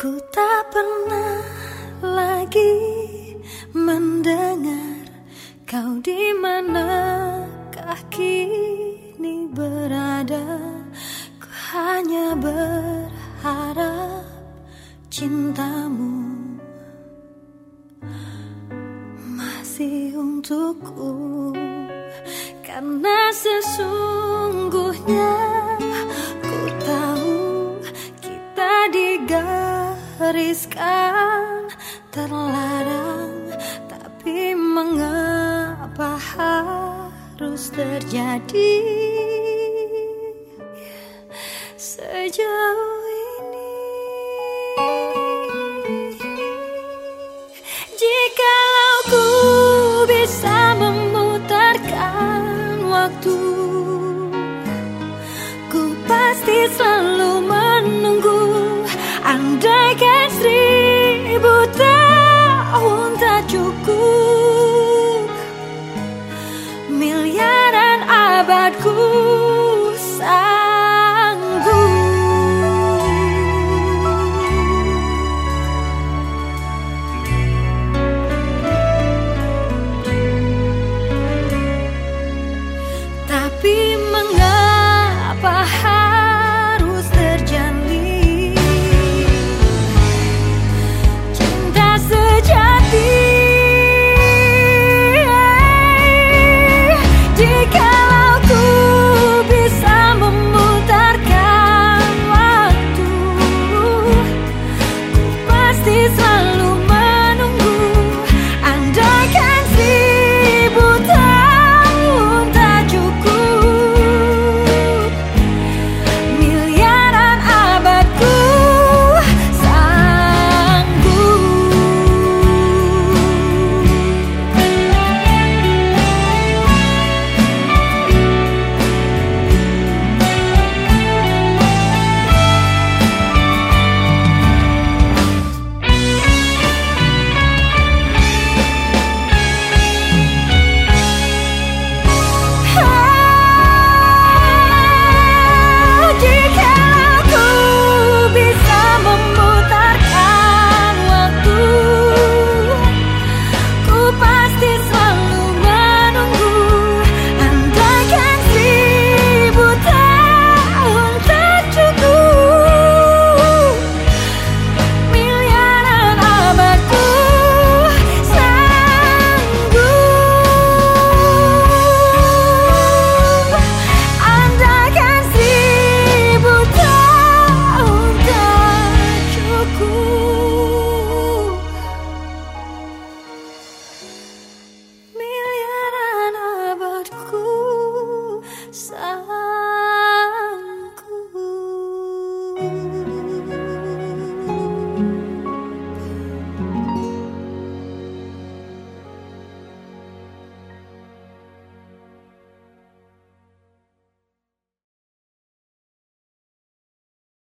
Ku tak pernah lagi mendengar kau di manakah kini berada. Ku hanya berharap cintamu masih untukku karena sesungguhnya riskan terlarang Tapi mengapa harus terjadi? Sejauh ini Jikalau ku bisa memutarkan waktu sahabatku. saat